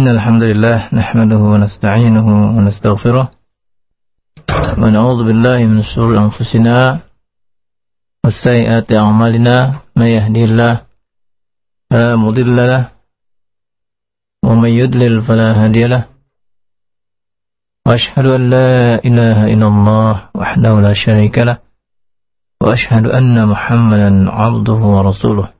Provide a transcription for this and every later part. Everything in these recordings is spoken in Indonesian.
إن الحمد لله نحمده ونستعينه ونستغفره ونعوذ بالله من شرور أنفسنا والسيئات أعمالنا ما يهدي الله فلا مضل له ومن يدلل فلا هادي له وأشهد أن لا إله إلا الله وحده لا شريك له وأشهد أن محمدا عبده ورسوله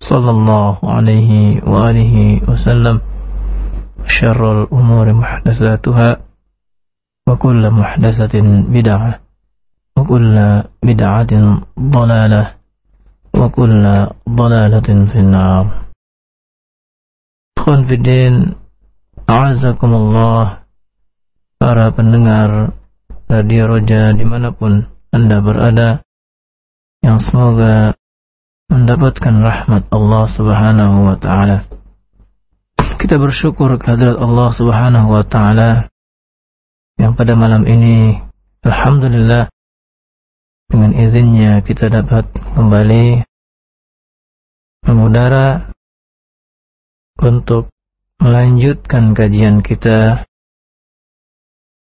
صلى الله عليه وآله وسلم. شر الأمور محدثاتها وكل محدثة بدعة وكل بدعة ضلالة وكل ضلالة في النار. Ikhwan Fidin A'azakumullah Para pendengar Radio Roja dimanapun Anda berada. Yang semoga mendapatkan rahmat Allah Subhanahu wa taala. Kita bersyukur kehadirat Allah Subhanahu wa taala yang pada malam ini alhamdulillah dengan izinnya kita dapat kembali mengudara untuk melanjutkan kajian kita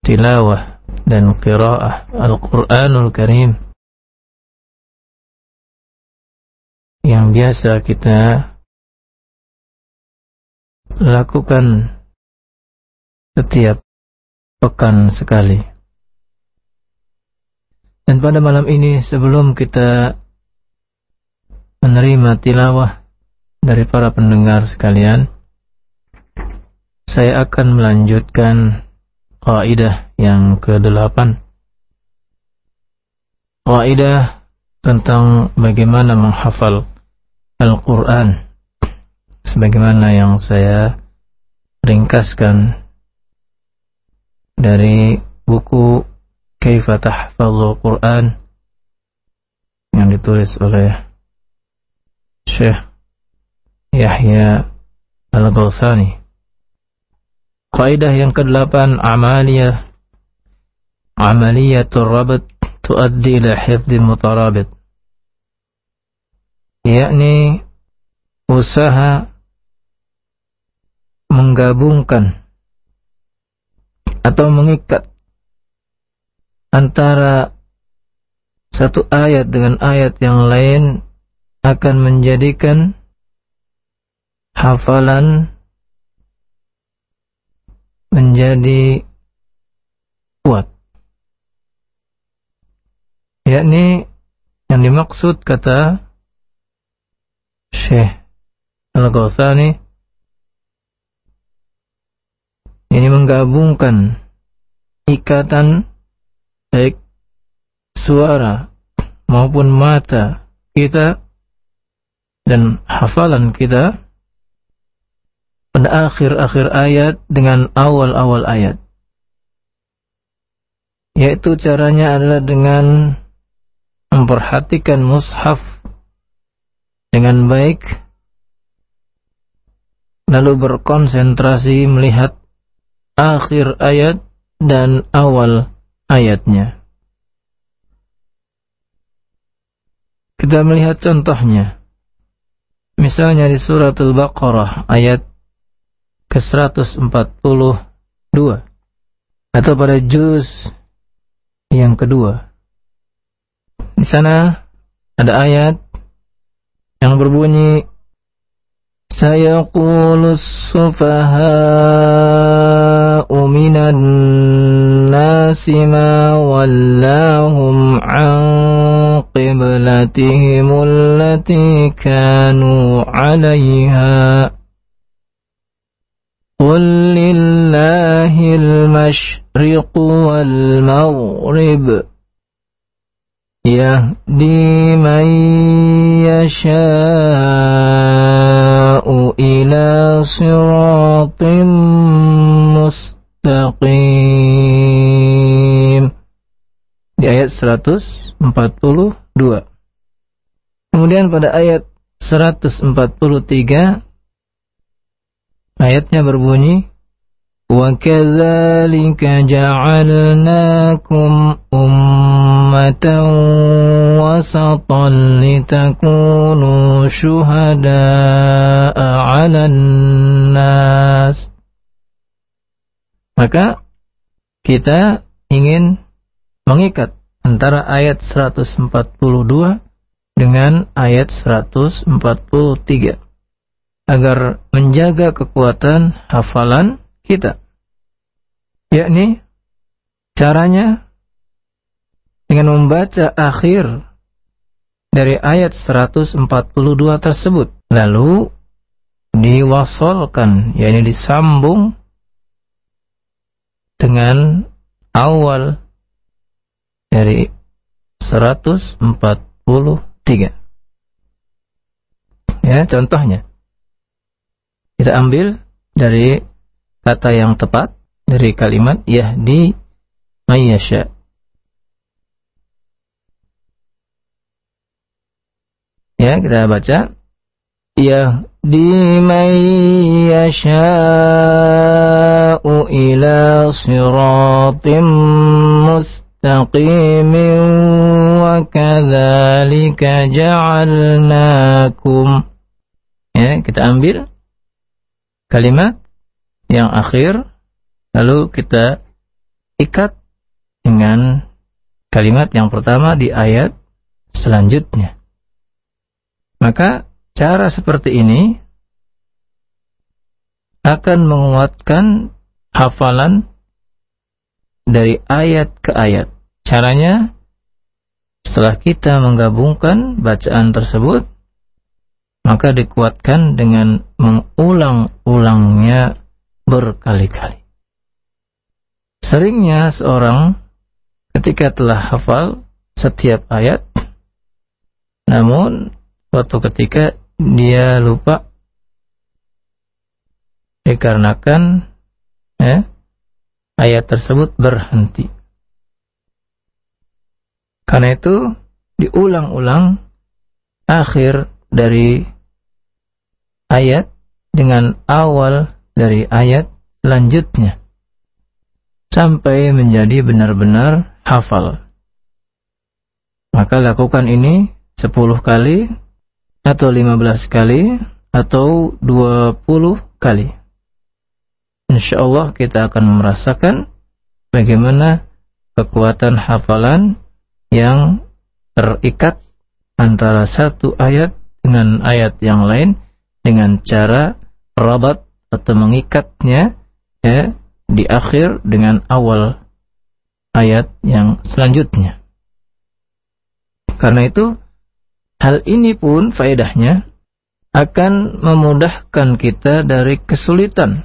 tilawah dan qiraah Al-Qur'anul Karim yang biasa kita lakukan setiap pekan sekali. Dan pada malam ini sebelum kita menerima tilawah dari para pendengar sekalian, saya akan melanjutkan kaidah yang ke-8. Kaidah tentang bagaimana menghafal Al-Quran. Sebagaimana yang saya ringkaskan dari buku Kaifa Tahfazul Quran yang ditulis oleh Syekh Yahya Al-Ghalsani Kaidah yang ke-8 amaliyah. Amaliyatul rabat tuaddi ila hifdhi mutarabit yakni usaha menggabungkan atau mengikat antara satu ayat dengan ayat yang lain akan menjadikan hafalan menjadi kuat. Yakni yang dimaksud kata Syekh Al-Ghazali ini menggabungkan ikatan baik suara maupun mata kita dan hafalan kita pada akhir-akhir ayat dengan awal-awal ayat. Yaitu caranya adalah dengan memperhatikan mushaf dengan baik lalu berkonsentrasi melihat akhir ayat dan awal ayatnya. Kita melihat contohnya. Misalnya di surat Al-Baqarah ayat ke-142 atau pada juz yang kedua. Di sana ada ayat yang berbunyi Sayaqulu sufaha'u minan nasi ma wallahum an qiblatihim allati kanu 'alayha قل لله المشرق والمغرب يهدي من يشاء إلى صراط mustaqim di ayat 142 kemudian pada ayat 143 ayatnya berbunyi وكذلك جعلناكم أمة وسطا لتكونوا شهداء على الناس maka kita ingin mengikat antara ayat 142 dengan ayat 143 agar menjaga kekuatan hafalan kita. Yakni caranya dengan membaca akhir dari ayat 142 tersebut. Lalu diwasolkan, yakni disambung dengan awal dari 143. Ya, contohnya. Kita ambil dari kata yang tepat dari kalimat yahdi mayyasha. Ya, kita baca yahdi mayyasha'u ila siratim mustaqim wa kadzalika ja'alnakum. Ya, kita ambil kalimat yang akhir lalu kita ikat dengan kalimat yang pertama di ayat selanjutnya. Maka cara seperti ini akan menguatkan hafalan dari ayat ke ayat. Caranya setelah kita menggabungkan bacaan tersebut maka dikuatkan dengan mengulang-ulangnya berkali-kali. Seringnya seorang ketika telah hafal setiap ayat, namun suatu ketika dia lupa dikarenakan ya, ayat tersebut berhenti. Karena itu diulang-ulang akhir dari ayat dengan awal dari ayat selanjutnya sampai menjadi benar-benar hafal. Maka lakukan ini 10 kali atau 15 kali atau 20 kali. Insya Allah kita akan merasakan bagaimana kekuatan hafalan yang terikat antara satu ayat dengan ayat yang lain dengan cara rabat atau mengikatnya ya di akhir dengan awal ayat yang selanjutnya. Karena itu hal ini pun faedahnya akan memudahkan kita dari kesulitan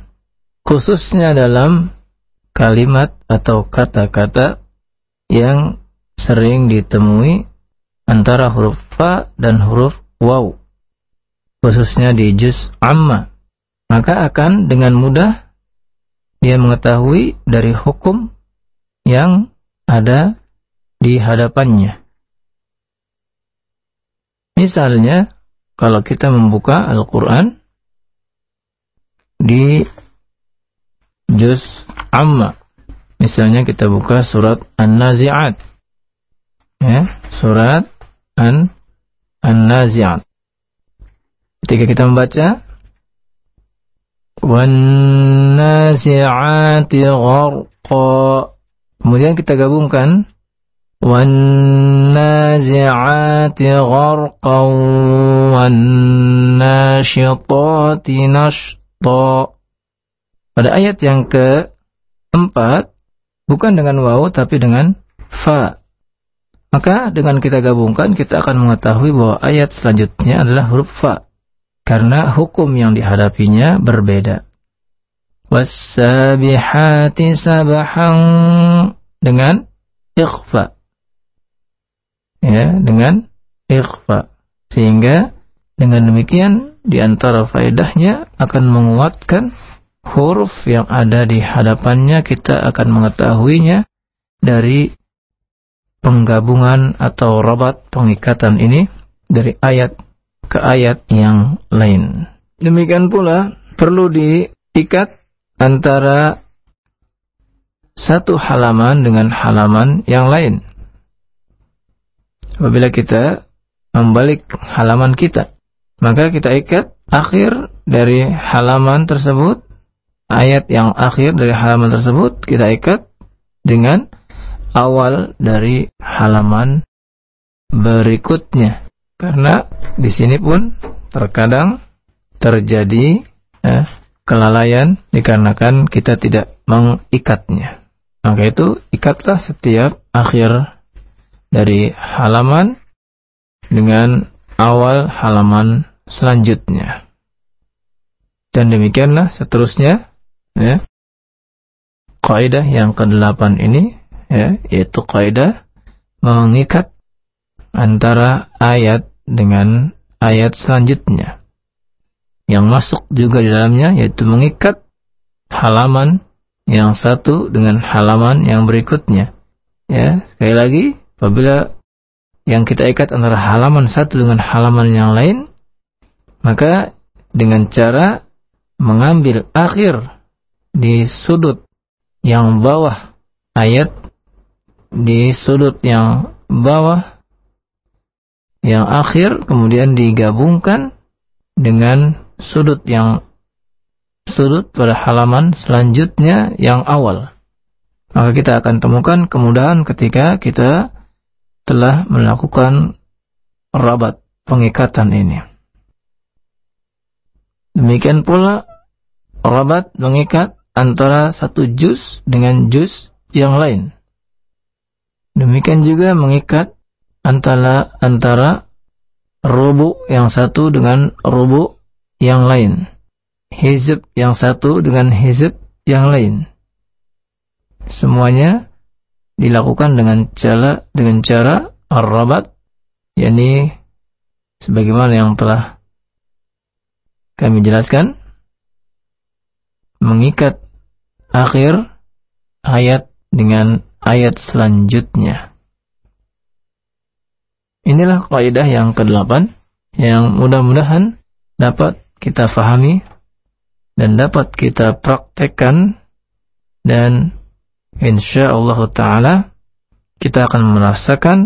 khususnya dalam kalimat atau kata-kata yang sering ditemui antara huruf fa dan huruf waw khususnya di juz amma maka akan dengan mudah dia mengetahui dari hukum yang ada di hadapannya. Misalnya, kalau kita membuka Al-Quran di juz amma, misalnya kita buka surat An-Nazi'at, ya, surat An-Nazi'at. Ketika kita membaca, Wannasi'ati gharqa. Kemudian kita gabungkan. Wannaza'ati gharqan Wannashitati nashta Pada ayat yang keempat Bukan dengan waw tapi dengan fa. Maka dengan kita gabungkan kita akan mengetahui bahwa ayat selanjutnya adalah huruf fa. Karena hukum yang dihadapinya berbeda. Wasabihati sabahan dengan ikhfa. Ya, dengan ikhfa. Sehingga dengan demikian di antara faedahnya akan menguatkan huruf yang ada di hadapannya kita akan mengetahuinya dari penggabungan atau rabat pengikatan ini dari ayat ke ayat yang lain. Demikian pula perlu diikat antara satu halaman dengan halaman yang lain. Apabila kita membalik halaman kita, maka kita ikat akhir dari halaman tersebut, ayat yang akhir dari halaman tersebut kita ikat dengan awal dari halaman berikutnya. Karena di sini pun terkadang terjadi eh, kelalaian dikarenakan kita tidak mengikatnya. Maka itu ikatlah setiap akhir dari halaman dengan awal halaman selanjutnya. Dan demikianlah seterusnya ya. Kaidah yang kedelapan ini ya, yaitu kaidah mengikat antara ayat dengan ayat selanjutnya. Yang masuk juga di dalamnya yaitu mengikat halaman yang satu dengan halaman yang berikutnya. Ya, sekali lagi, apabila yang kita ikat antara halaman satu dengan halaman yang lain, maka dengan cara mengambil akhir di sudut yang bawah ayat di sudut yang bawah yang akhir kemudian digabungkan dengan sudut yang sudut pada halaman selanjutnya yang awal. Maka kita akan temukan kemudahan ketika kita telah melakukan rabat pengikatan ini. Demikian pula rabat mengikat antara satu juz dengan juz yang lain. Demikian juga mengikat antara antara rubu yang satu dengan rubu yang lain. Hizb yang satu dengan hizb yang lain. Semuanya dilakukan dengan cara dengan cara ar-rabat yakni sebagaimana yang telah kami jelaskan mengikat akhir ayat dengan ayat selanjutnya. Inilah kaidah yang kedelapan yang mudah-mudahan dapat kita fahami dan dapat kita praktekkan dan insya Allah Taala kita akan merasakan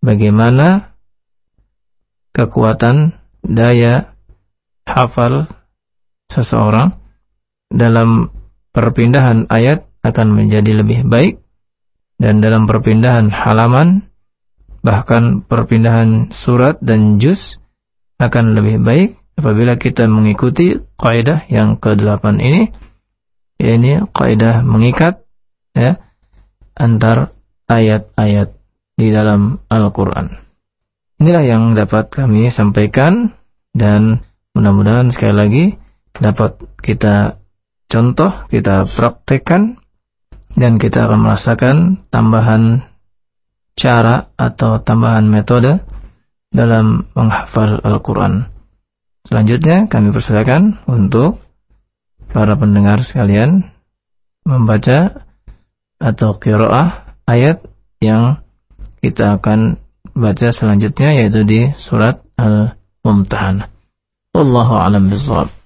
bagaimana kekuatan daya hafal seseorang dalam perpindahan ayat akan menjadi lebih baik dan dalam perpindahan halaman bahkan perpindahan surat dan juz akan lebih baik apabila kita mengikuti kaidah yang ke-8 ini yakni kaidah mengikat ya antar ayat-ayat di dalam Al-Qur'an. Inilah yang dapat kami sampaikan dan mudah-mudahan sekali lagi dapat kita contoh, kita praktekkan dan kita akan merasakan tambahan cara atau tambahan metode dalam menghafal Al-Quran. Selanjutnya kami persilakan untuk para pendengar sekalian membaca atau kiroah ayat yang kita akan baca selanjutnya yaitu di surat Al-Mumtahanah. Wallahu a'lam bishawab.